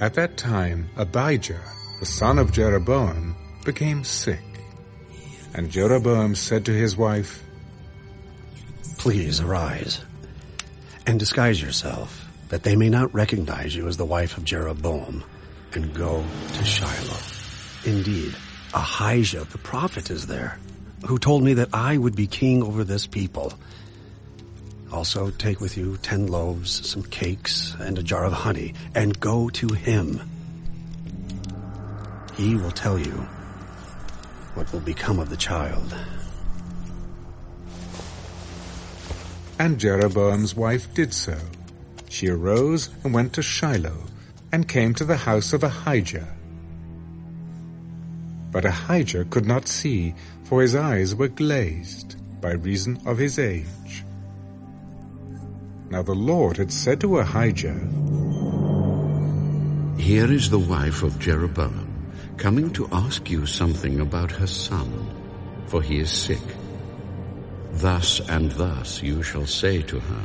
At that time, Abijah, the son of Jeroboam, became sick. And Jeroboam said to his wife, Please arise and disguise yourself, that they may not recognize you as the wife of Jeroboam, and go to Shiloh. Indeed, Ahijah the prophet is there, who told me that I would be king over this people. Also take with you ten loaves, some cakes, and a jar of honey, and go to him. He will tell you what will become of the child. And Jeroboam's wife did so. She arose and went to Shiloh, and came to the house of Ahijah. But Ahijah could not see, for his eyes were glazed, by reason of his age. Now the Lord had said to Ahijah, Here is the wife of Jeroboam, coming to ask you something about her son, for he is sick. Thus and thus you shall say to her,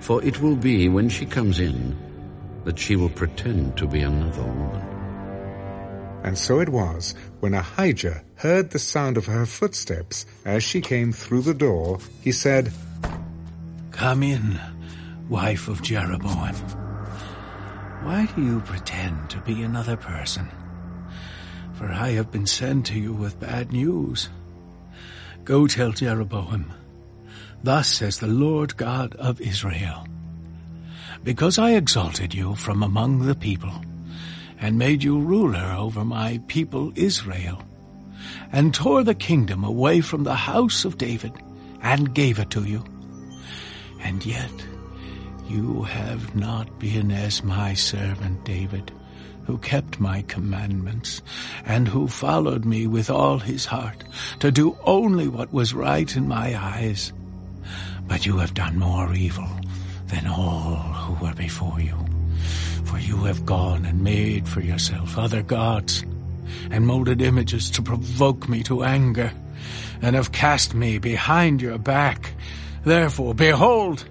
for it will be when she comes in that she will pretend to be another woman. And so it was, when Ahijah heard the sound of her footsteps as she came through the door, he said, Come in, wife of Jeroboam. Why do you pretend to be another person? For I have been sent to you with bad news. Go tell Jeroboam, Thus says the Lord God of Israel, Because I exalted you from among the people, and made you ruler over my people Israel, and tore the kingdom away from the house of David, and gave it to you. And yet you have not been as my servant David, who kept my commandments, and who followed me with all his heart, to do only what was right in my eyes. But you have done more evil than all who were before you. For you have gone and made for yourself other gods, and molded images to provoke me to anger, and have cast me behind your back. Therefore, behold,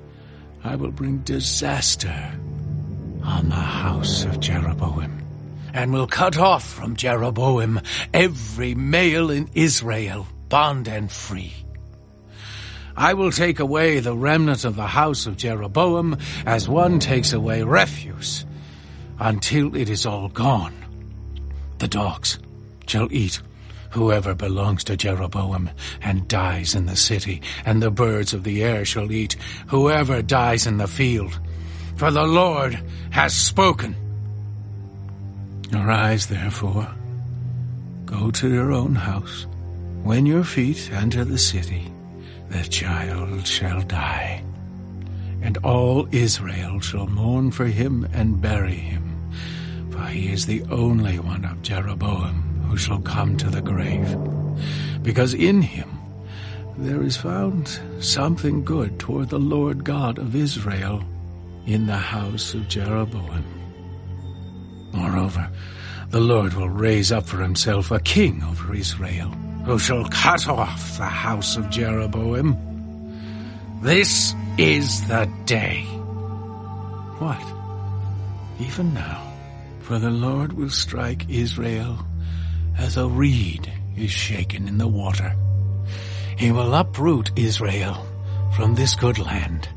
I will bring disaster on the house of Jeroboam and will cut off from Jeroboam every male in Israel, bond and free. I will take away the remnant of the house of Jeroboam as one takes away refuse, until it is all gone. The dogs shall eat whoever belongs to Jeroboam and dies in the city, and the birds of the air shall eat whoever dies in the field. For the Lord has spoken. Arise, therefore, go to your own house. When your feet enter the city, the child shall die. And all Israel shall mourn for him and bury him, for he is the only one of Jeroboam who shall come to the grave. Because in him there is found something good toward the Lord God of Israel in the house of Jeroboam. Moreover, the Lord will raise up for himself a king over Israel, who shall cut off the house of Jeroboam. This is the day. What? Even now, for the Lord will strike Israel as a reed is shaken in the water. He will uproot Israel from this good land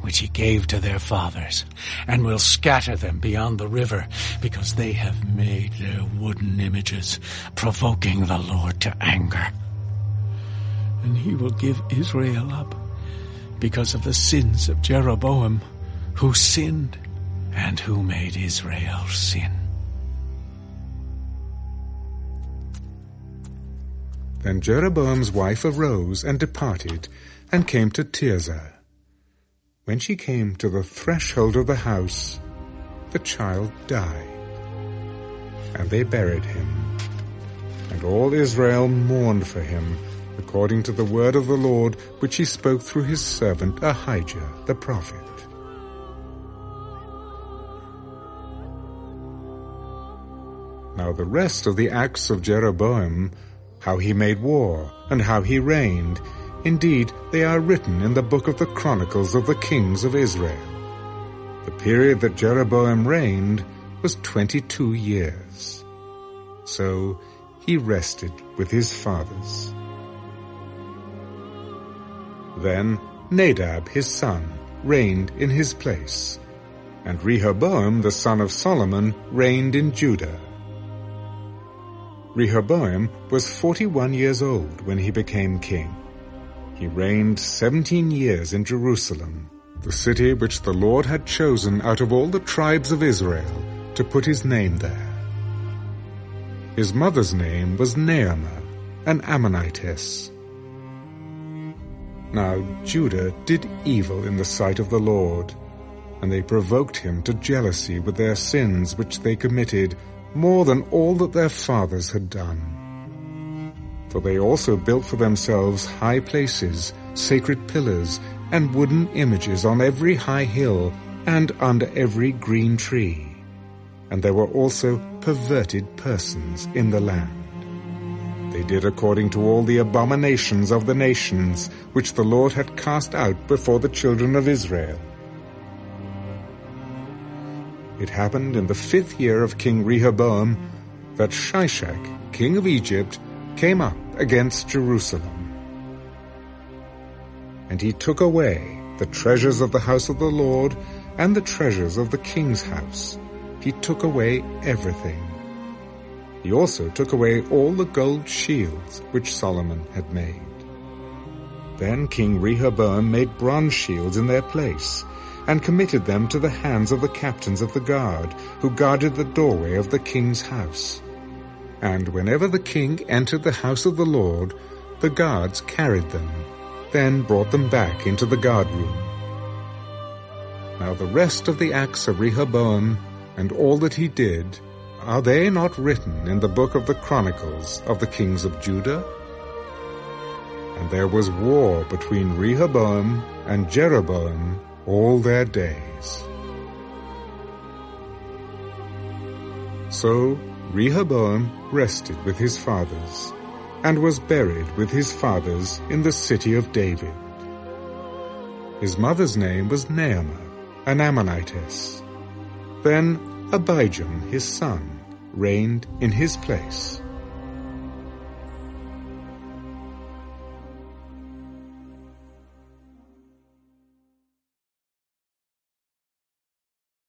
which he gave to their fathers, and will scatter them beyond the river, because they have made their wooden images, provoking the Lord to anger. And he will give Israel up, because of the sins of Jeroboam, who sinned, and who made Israel sin. Then Jeroboam's wife arose and departed, and came to Tirzah. When she came to the threshold of the house, the child died. And they buried him. And all Israel mourned for him, according to the word of the Lord which he spoke through his servant Ahijah the prophet. Now the rest of the acts of Jeroboam, how he made war, and how he reigned, indeed they are written in the book of the Chronicles of the Kings of Israel. The period that Jeroboam reigned was twenty-two years. So he rested with his fathers. Then Nadab his son reigned in his place, and Rehoboam the son of Solomon reigned in Judah. Rehoboam was forty-one years old when he became king. He reigned seventeen years in Jerusalem, the city which the Lord had chosen out of all the tribes of Israel to put his name there. His mother's name was Naamah, an Ammonitess. Now Judah did evil in the sight of the Lord, and they provoked him to jealousy with their sins which they committed more than all that their fathers had done. For they also built for themselves high places, sacred pillars, and wooden images on every high hill and under every green tree. And there were also perverted persons in the land. They did according to all the abominations of the nations which the Lord had cast out before the children of Israel. It happened in the fifth year of King Rehoboam that Shishak, king of Egypt, came up against Jerusalem. And he took away the treasures of the house of the Lord and the treasures of the king's house. He took away everything. He also took away all the gold shields which Solomon had made. Then King Rehoboam made bronze shields in their place, and committed them to the hands of the captains of the guard, who guarded the doorway of the king's house. And whenever the king entered the house of the Lord, the guards carried them, then brought them back into the guard room. Now the rest of the acts of Rehoboam, and all that he did, are they not written in the book of the Chronicles of the kings of Judah? And there was war between Rehoboam and Jeroboam all their days. So Rehoboam rested with his fathers, and was buried with his fathers in the city of David. His mother's name was Naamah, an Ammonitess. Then Abijam his son reigned in his place.